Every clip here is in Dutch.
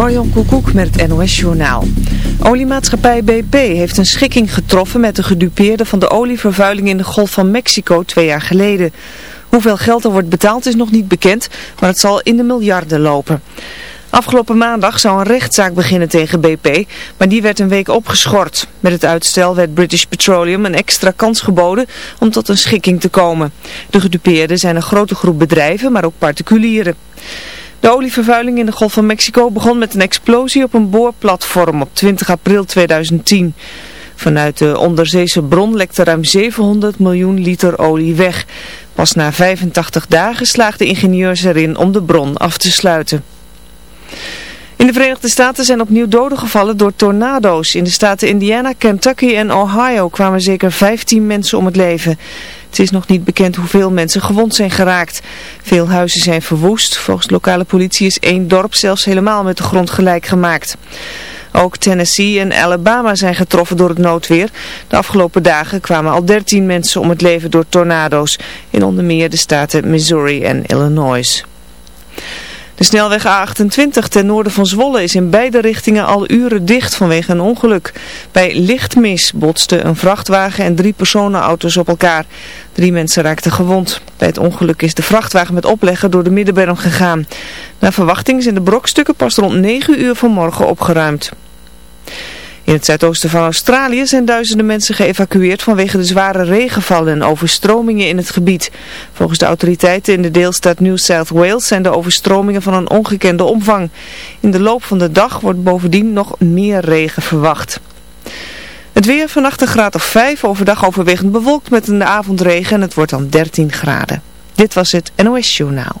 Marion Koekoek met het NOS Journaal. Oliemaatschappij BP heeft een schikking getroffen met de gedupeerden van de olievervuiling in de Golf van Mexico twee jaar geleden. Hoeveel geld er wordt betaald is nog niet bekend, maar het zal in de miljarden lopen. Afgelopen maandag zou een rechtszaak beginnen tegen BP, maar die werd een week opgeschort. Met het uitstel werd British Petroleum een extra kans geboden om tot een schikking te komen. De gedupeerden zijn een grote groep bedrijven, maar ook particulieren. De olievervuiling in de Golf van Mexico begon met een explosie op een boorplatform op 20 april 2010. Vanuit de onderzeese bron lekte ruim 700 miljoen liter olie weg. Pas na 85 dagen slaagden ingenieurs erin om de bron af te sluiten. In de Verenigde Staten zijn opnieuw doden gevallen door tornado's. In de staten Indiana, Kentucky en Ohio kwamen zeker 15 mensen om het leven. Het is nog niet bekend hoeveel mensen gewond zijn geraakt. Veel huizen zijn verwoest. Volgens lokale politie is één dorp zelfs helemaal met de grond gelijk gemaakt. Ook Tennessee en Alabama zijn getroffen door het noodweer. De afgelopen dagen kwamen al 13 mensen om het leven door tornado's. In onder meer de staten Missouri en Illinois. De snelweg A28 ten noorden van Zwolle is in beide richtingen al uren dicht vanwege een ongeluk. Bij lichtmis botsten een vrachtwagen en drie personenauto's op elkaar. Drie mensen raakten gewond. Bij het ongeluk is de vrachtwagen met oplegger door de middenberm gegaan. Naar verwachting zijn de brokstukken pas rond 9 uur vanmorgen opgeruimd. In het zuidoosten van Australië zijn duizenden mensen geëvacueerd vanwege de zware regenvallen en overstromingen in het gebied. Volgens de autoriteiten in de deelstaat New South Wales zijn de overstromingen van een ongekende omvang. In de loop van de dag wordt bovendien nog meer regen verwacht. Het weer vannacht een graad of 5, overdag overwegend bewolkt met een avondregen en het wordt dan 13 graden. Dit was het NOS Journaal.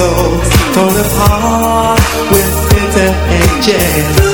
so torn apart with bitter edges.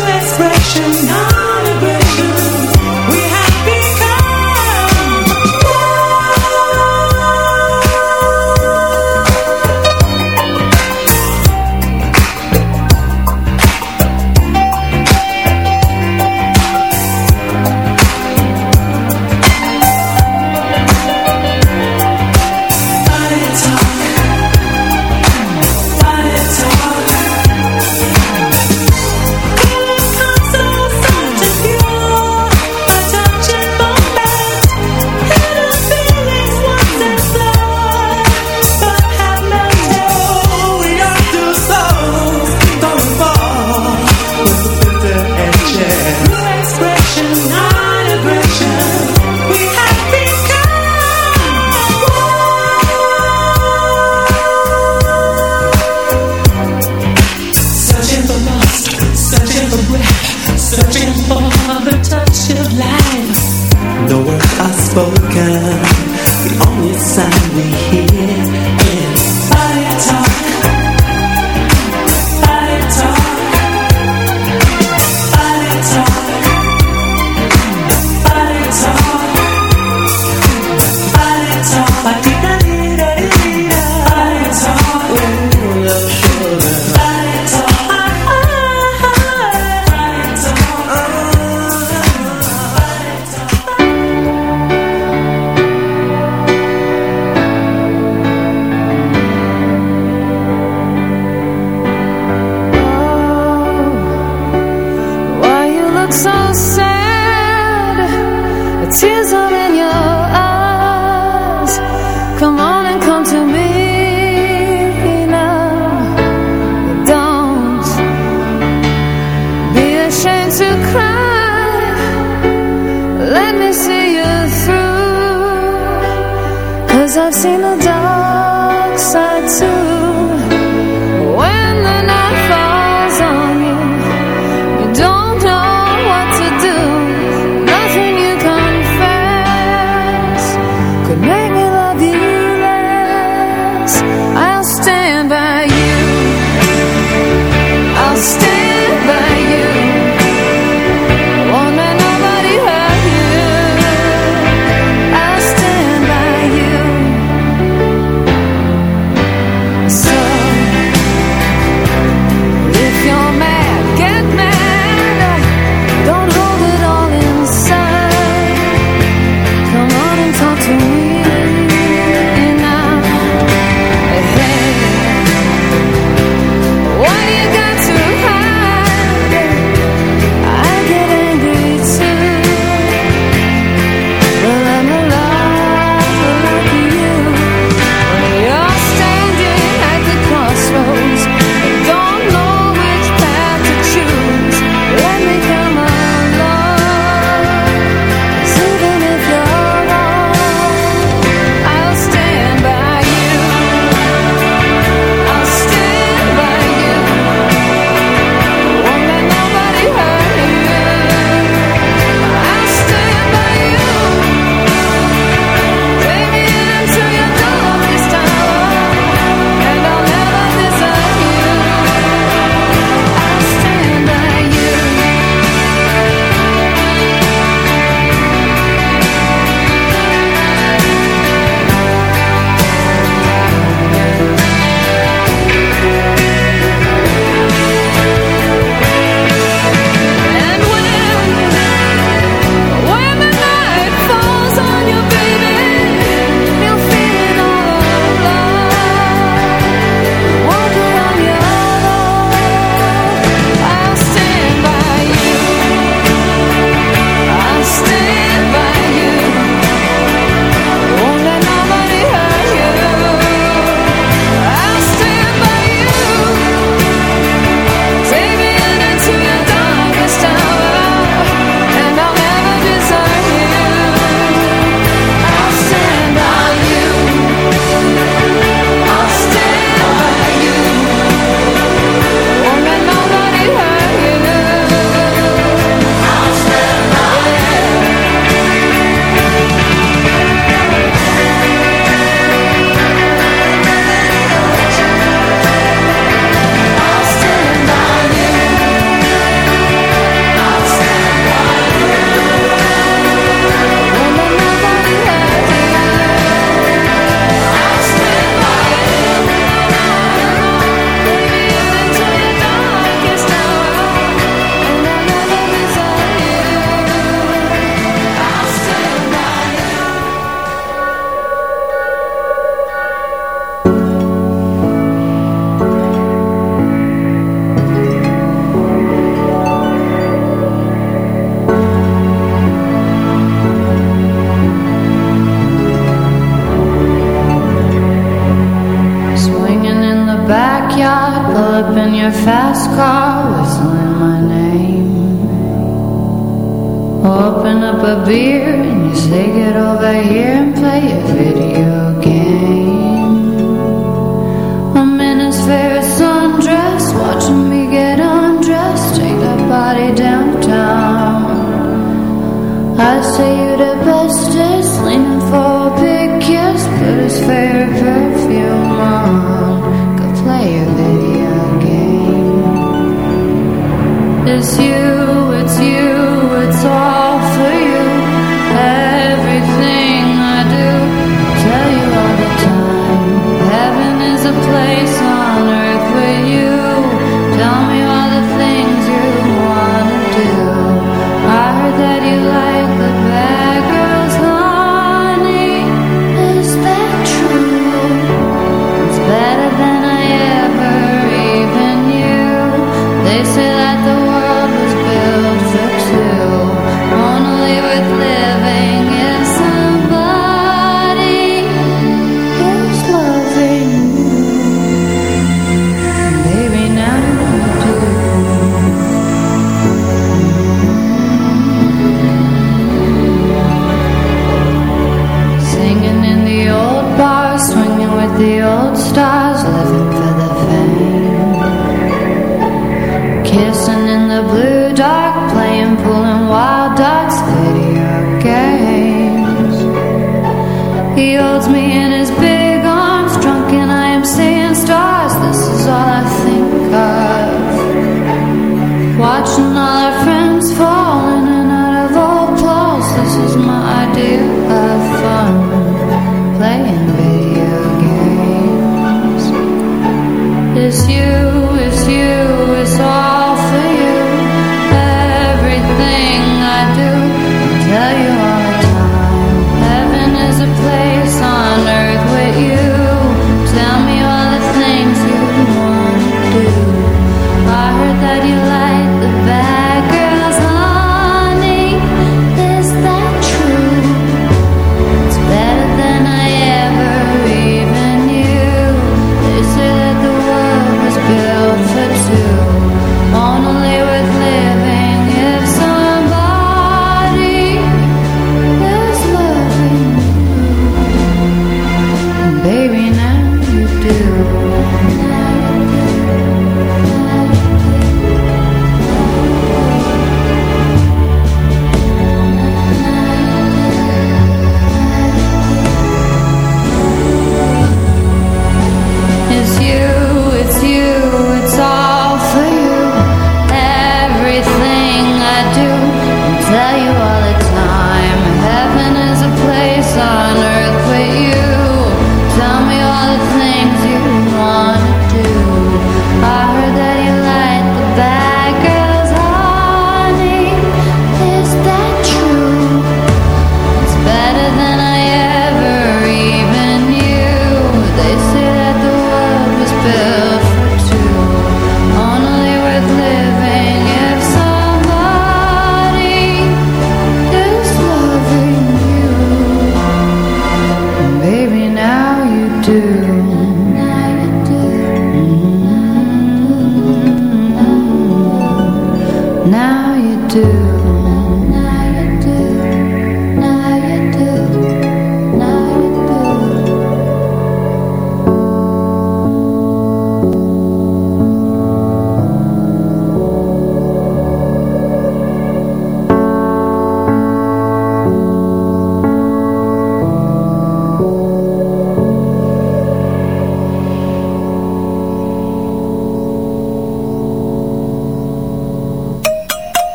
stuck playing pool and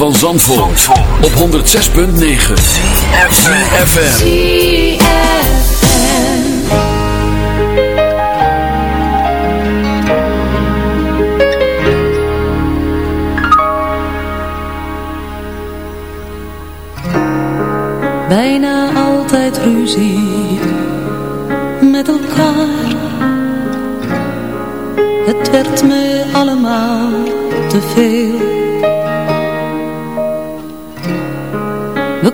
van Zandvoort, op 106.9 CFFM Bijna altijd ruzie met elkaar. Het werd me allemaal te veel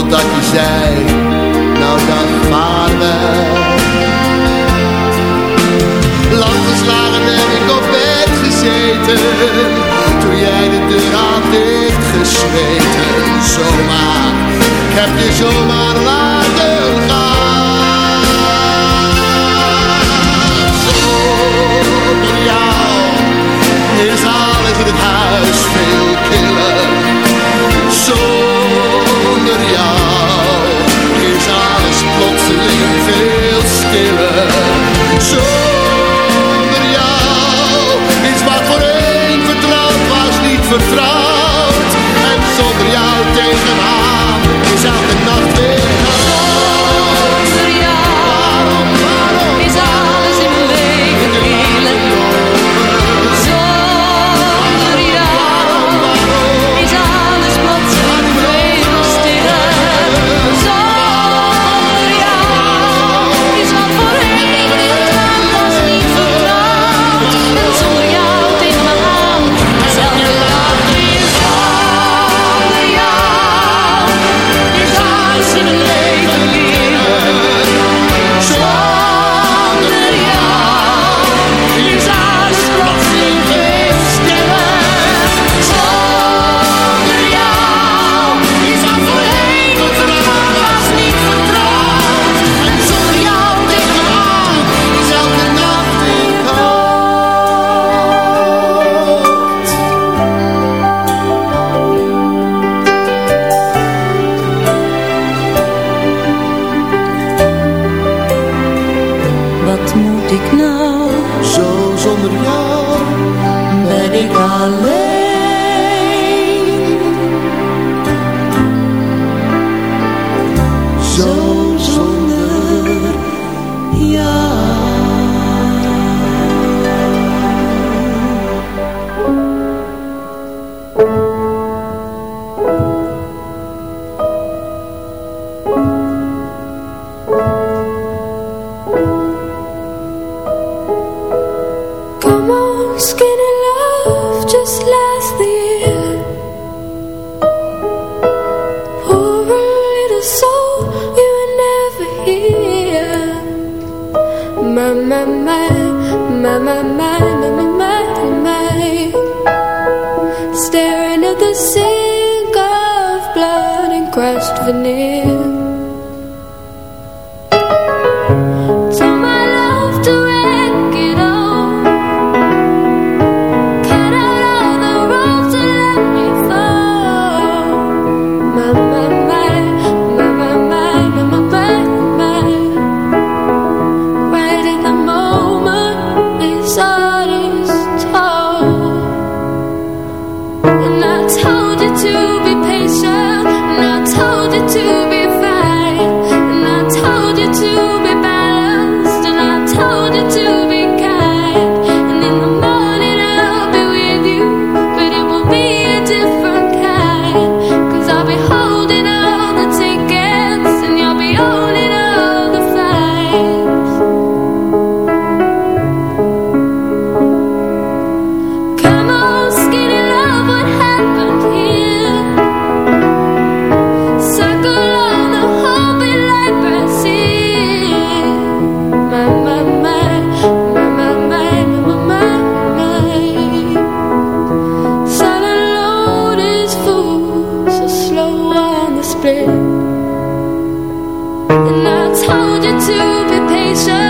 Totdat je zei, nou dan vaarwel. Lang geslagen heb ik op bed gezeten, toen jij de deur had dichtgesmeten. Zomaar, ik heb je zomaar vertrouwd. En zonder jou tegenaan to be patient.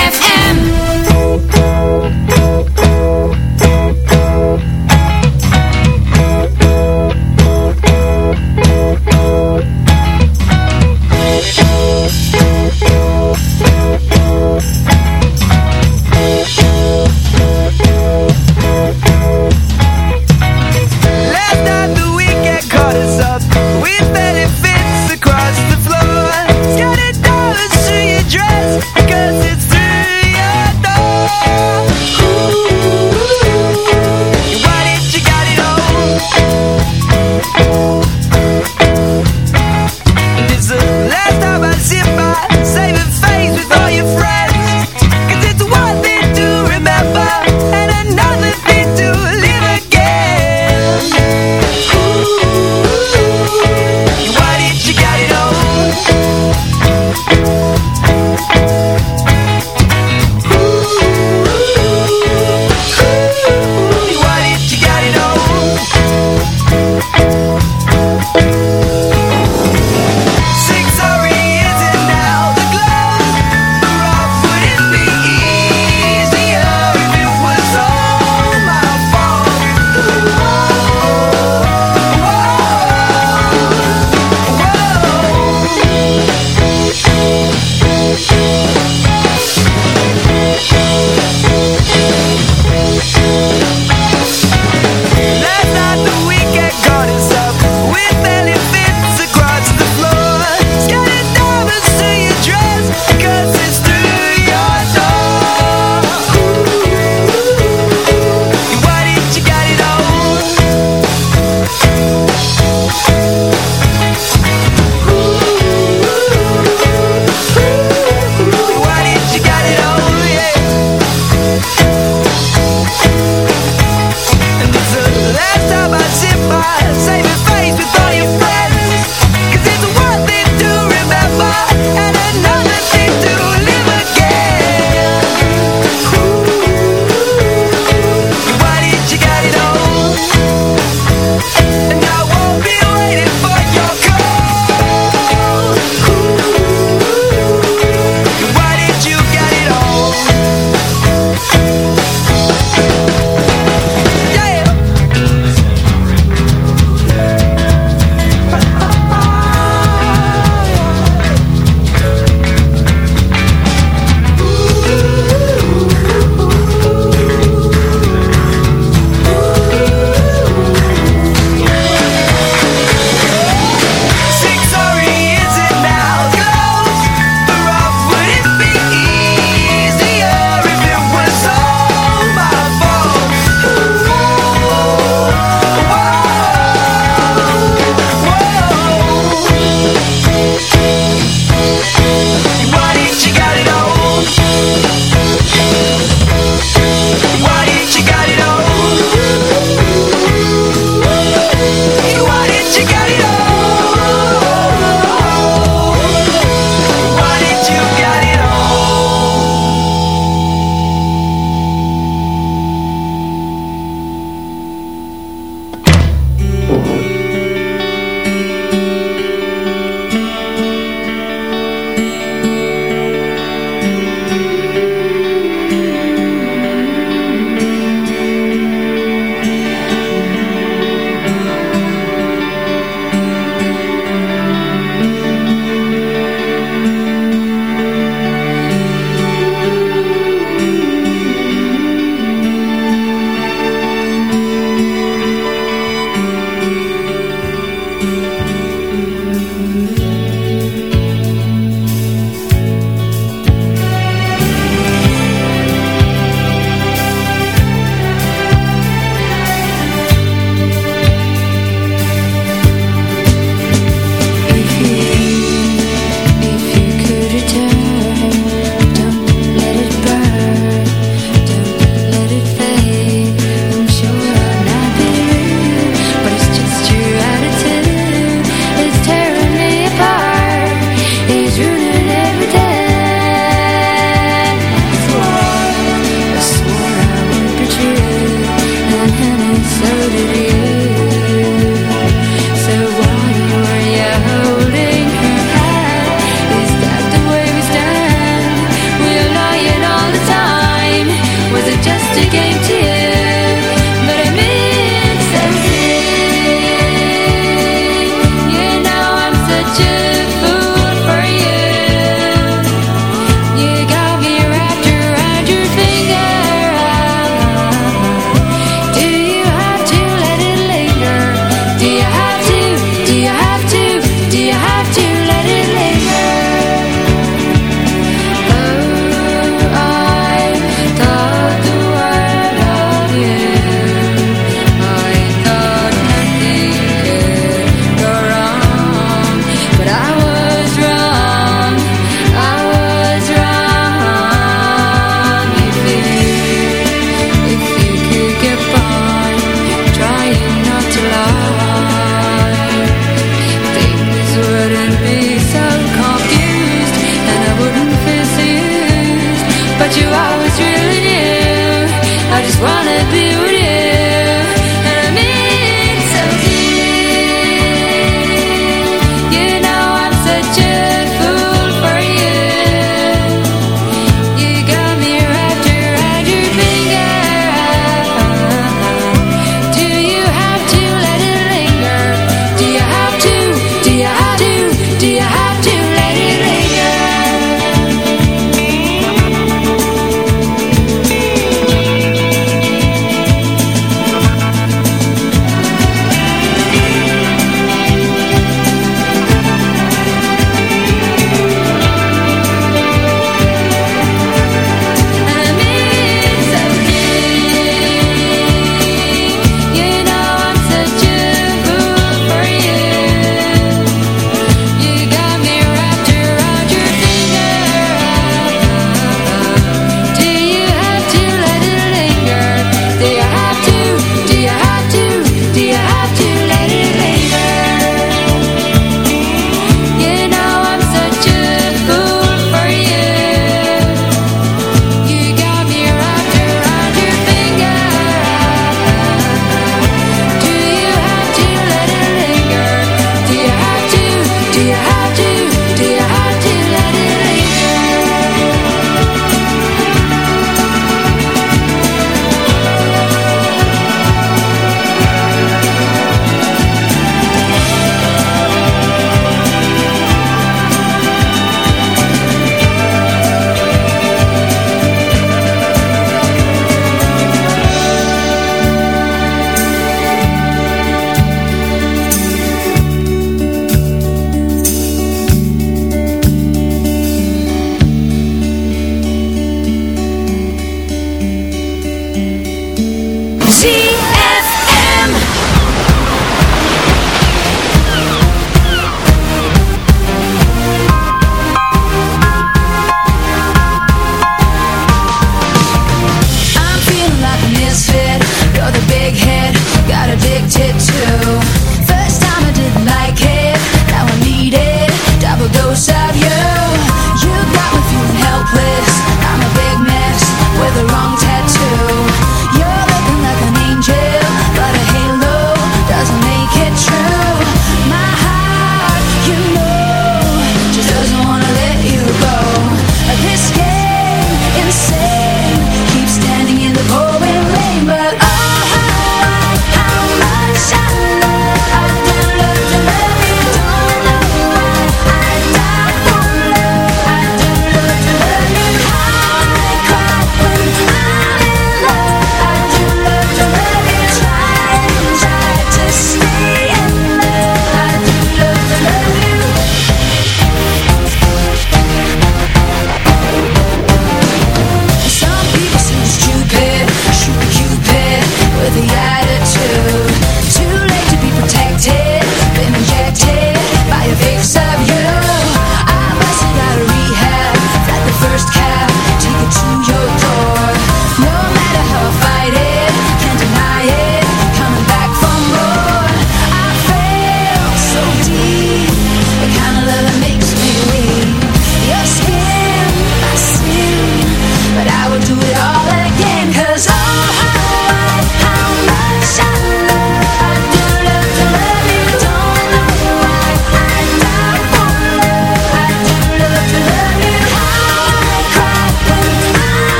but you always really knew I just wanna be with you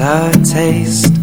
A taste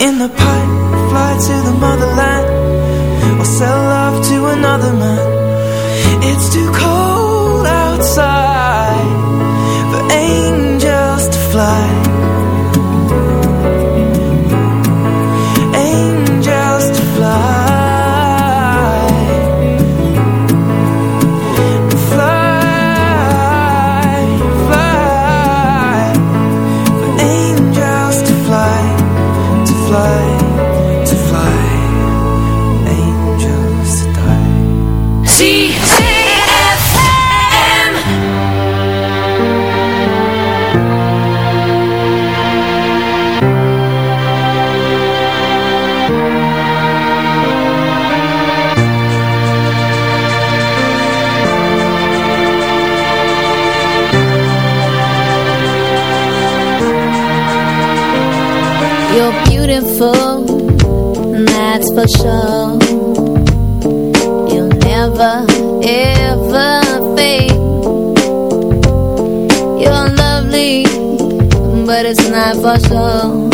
in the pipe, fly to the motherland, or sell love to another man. It's too cold. for sure You'll never, ever You're lovely But it's not for sure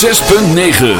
106.9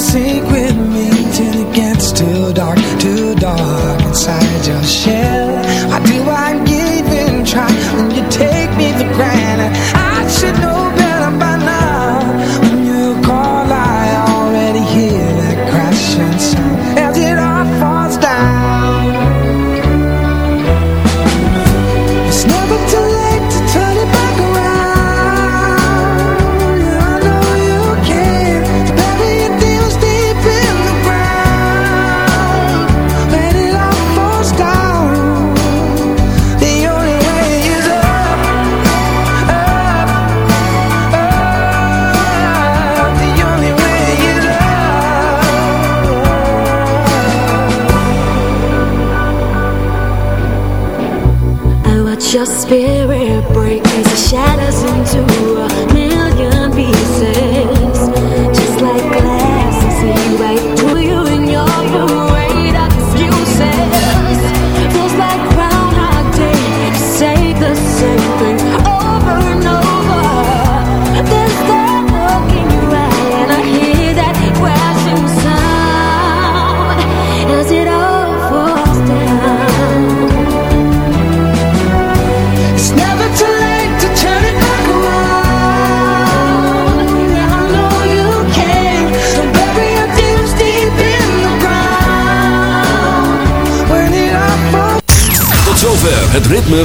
assim.